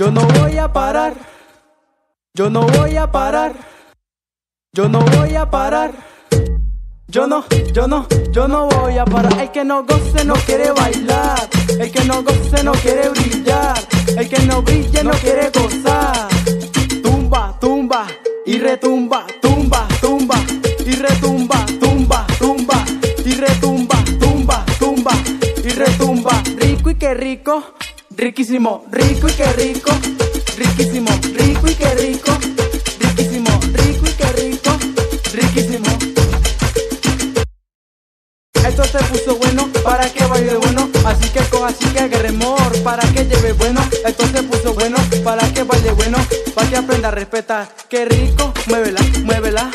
Yo no voy a parar. Yo no voy a parar. Yo no voy a parar. Yo no, yo no, yo no voy a parar. El que no goce no quiere bailar. El que no goce no quiere brillar. El que no brille no quiere gozar. Tumba, tumba y retumba, tumba, tumba y retumba, tumba, tumba y retumba, tumba, tumba y retumba. Rico y qué rico, riquísimo, rico y qué rico, riquísimo, rico y qué rico, riquísimo, rico y qué rico, riquísimo. Esto se puso bueno para que baile bueno, así que con así que agarre mor para que lleve bueno. Esto se puso bueno para que baile bueno, para que aprenda a respetar. Qué rico, muévela, muévela.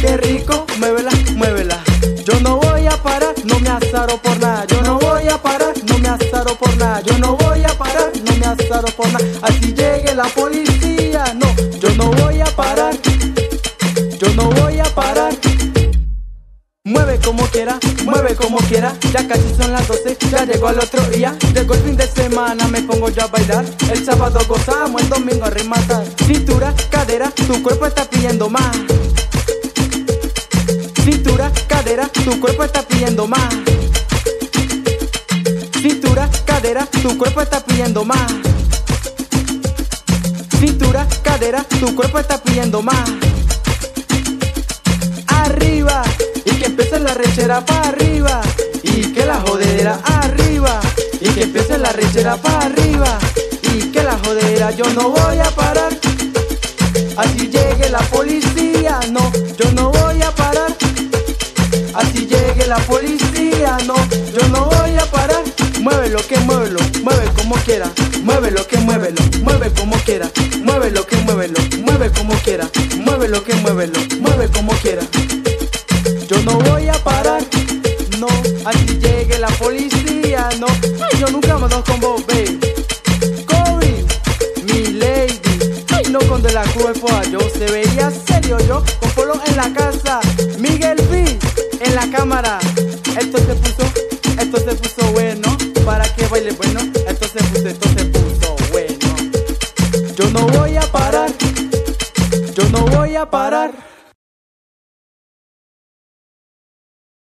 Qué rico, muévela, muévela. Yo no voy a parar, no me azaro por nada. Yo Yo no voy a parar, no me azaro por nada. Así llegue la policía, no, yo no voy a parar. Yo no voy a parar. Mueve como quiera, mueve como quiera. Ya casi son las 12, ya llegó el otro día. Llegó el fin de semana, me pongo yo a bailar. El sábado gozamos, el domingo a rematar. Cintura, cadera, tu cuerpo está pidiendo más. Cintura, cadera, tu cuerpo está pidiendo más. Tu cuerpo está pidiendo más. Cintura, cadera, tu cuerpo está pidiendo más. Arriba, y que empiece la rechera para arriba. Y que la jodera arriba, y que empiece la rechera para arriba. Y que la jodera yo no voy a parar. Así llegue la policía, no, yo no voy a Muévelo que muévelo, mueve como quiera. Muévelo que muévelo, mueve como quiera. Muévelo que muévelo, mueve como quiera. Muévelo que muévelo, mueve como quiera. Yo no voy a parar, no, así llegue la policía, no. Ay, yo nunca me con vos, babe. Kobe, mi lady. Ay, no con de la cuerpo yo se veía serio yo con polo en la casa. Miguel B en la cámara. Esto se puso, esto se puso bueno para que baile bueno. Esto se puso, esto se puso bueno. Yo no voy a parar. Yo no voy a parar.